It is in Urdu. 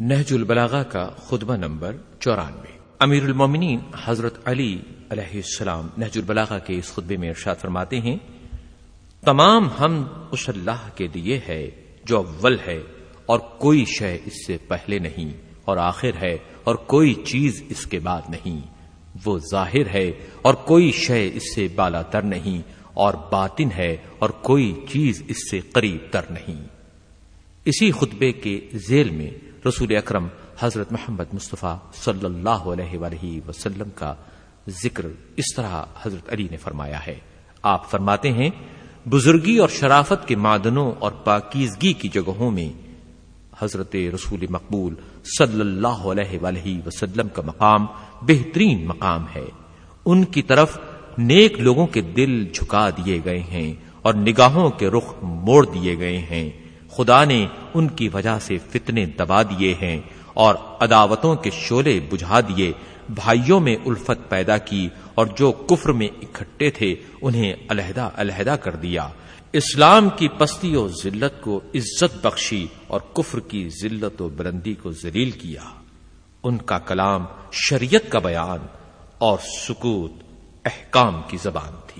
نہج البلاغا کا خطبہ نمبر چورانوے۔ امیر المومنین حضرت علی علیہ السلام نہج البلاغا کے اس خطبے میں ارشاد فرماتے ہیں، تمام ہم اس اللہ کے لیے ہے جو اول ہے اور کوئی شے اس سے پہلے نہیں اور آخر ہے اور کوئی چیز اس کے بعد نہیں۔ وہ ظاہر ہے اور کوئی شے اس سے بالا تر نہیں اور باطن ہے اور کوئی چیز اس سے قریب تر نہیں۔ اسی خطبے کے ذیل میں رسول اکرم حضرت محمد مصطفیٰ صلی اللہ علیہ وآلہ وسلم کا ذکر اس طرح حضرت علی نے فرمایا ہے۔ آپ فرماتے ہیں، بزرگی اور شرافت کے معدنوں اور پاکیزگی کی جگہوں میں حضرت رسول مقبول صلی اللہ علیہ وآلہ وسلم کا مقام بہترین مقام ہے۔ ان کی طرف نیک لوگوں کے دل جھکا دیے گئے ہیں اور نگاہوں کے رخ موڑ دیے گئے ہیں۔ خدا نے ان کی وجہ سے فتنے دبا دیے ہیں اور عداوتوں کے شولے بجھا دیے، بھائیوں میں الفت پیدا کی اور جو کفر میں اکٹھے تھے انہیں علیحدہ علیحدہ کر دیا۔ اسلام کی پستی و ذلت کو عزت بخشی اور کفر کی ذلت و بلندی کو ذلیل کیا۔ ان کا کلام شریعت کا بیان اور سکوت احکام کی زبان تھی۔